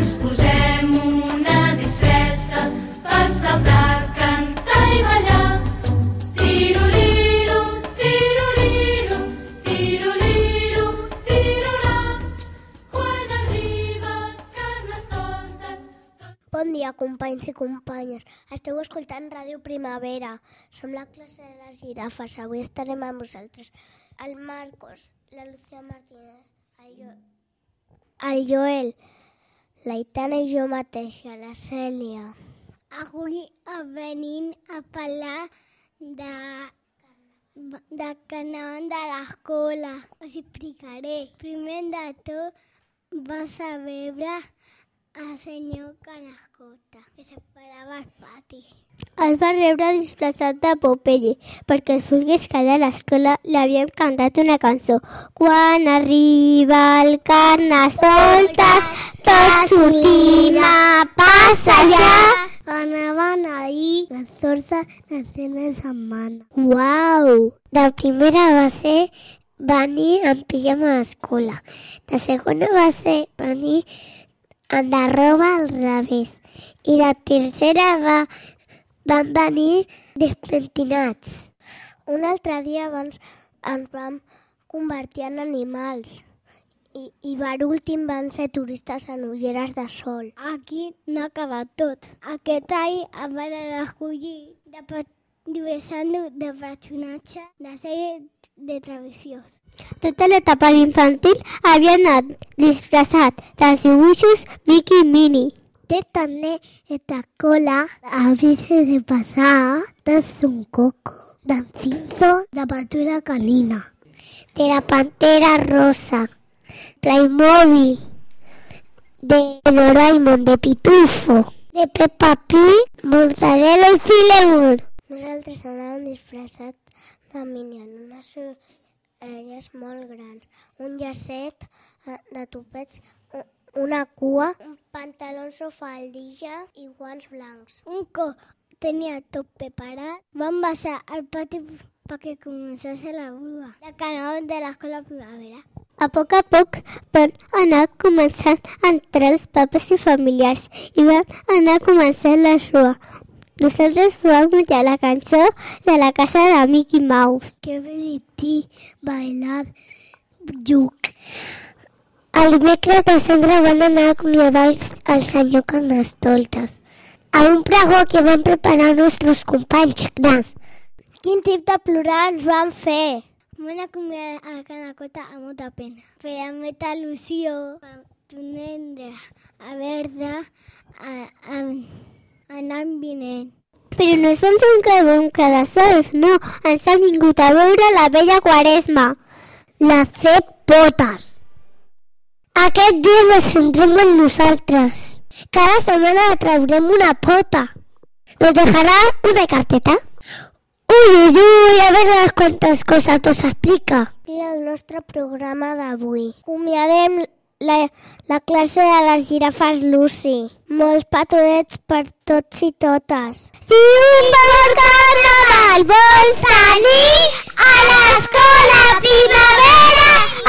ens posem una disfressa per saltar, cantar i ballar. Tiroliro, tiroliro, tiroliro, tirolà. Quan arriba Carnestoltes... Tot... Bon dia, companys i companyes. Esteu escoltant Ràdio Primavera. Som la classe de les girafes. Avui estarem amb vosaltres. El Marcos, la Lucía Martínez, el, jo, el Joel, la Itana i jo mateixa, la Cèlia. Avui venim a parlar de de que anàvem de l'escola. Us explicaré. Primer de tot vas a veure el senyor Carascota, que separava el pati. El va rebre disfressat de Popeye, perquè es volgués quedar a l'escola li havien cantat una cançó. Quan arriba el Carnestoltes, tots sortim a passejar. Anaven ahir les sordes de cena de setmana. Uau! De primera va ser venir en pijama a l'escola. De segona va ser venir la roba al revés. I de tercera va, van venir despentinats. Un altre dia abans ens vam convertir en animals. I, I per últim van ser turistes en ulleres de sol. Aquí no ha acabat tot. Aquest any van escollir de dibuixant de personatge de sèrie de travessiós. Tota l'etapa d'infantil havia anat disfressat dels dibuixos Mickey i Minnie. Té també esta cola a veces de pasar de un coco, de cinzo, de patura canina, de la pantera rosa, Playmobil, de Doraemon, de Pitufo, de Peppa Pig, Mortadelo i Filemon. Nosaltres anàvem disfressats de Minion, unes orelles molt grans, un llacet eh, de topets, una cua, un pantalons o faldilla i guants blancs. Un cop tenia tot preparat, vam baixar al pati perquè començés la brua de canal de l'escola primavera. A poc a poc van anar començant a entrar els papes i familiars i van anar començant la rua. Nosaltres vam mullar la cançó de la casa de Mickey Mouse. Que divertit bailar lluc. El dimecres de cendra van anar a acomiadar el, senyor Carnestoltes a un pregó que van preparar nostres companys grans. Quin tip de plorar ens van fer? Van acomiadar a Canacota amb molta pena. Per a molta il·lusió, tornar a veure a, a, a l'any vinent. Però no es pensen que vam quedar sols, no. Ens ha vingut a veure la vella quaresma. La C potes. Aquest dia ens centrem en nosaltres. Cada setmana traurem una pota. Nos dejará una carteta. Ui, ui, ui, a veure quantes coses us explica. I el nostre programa d'avui. Comiadem la, la classe de les girafes Lucy. Molts petonets per tots i totes. Si un bon carnaval vols tenir, a l'escola primavera